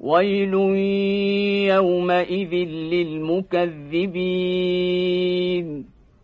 ويل يومئذ للمكذبين.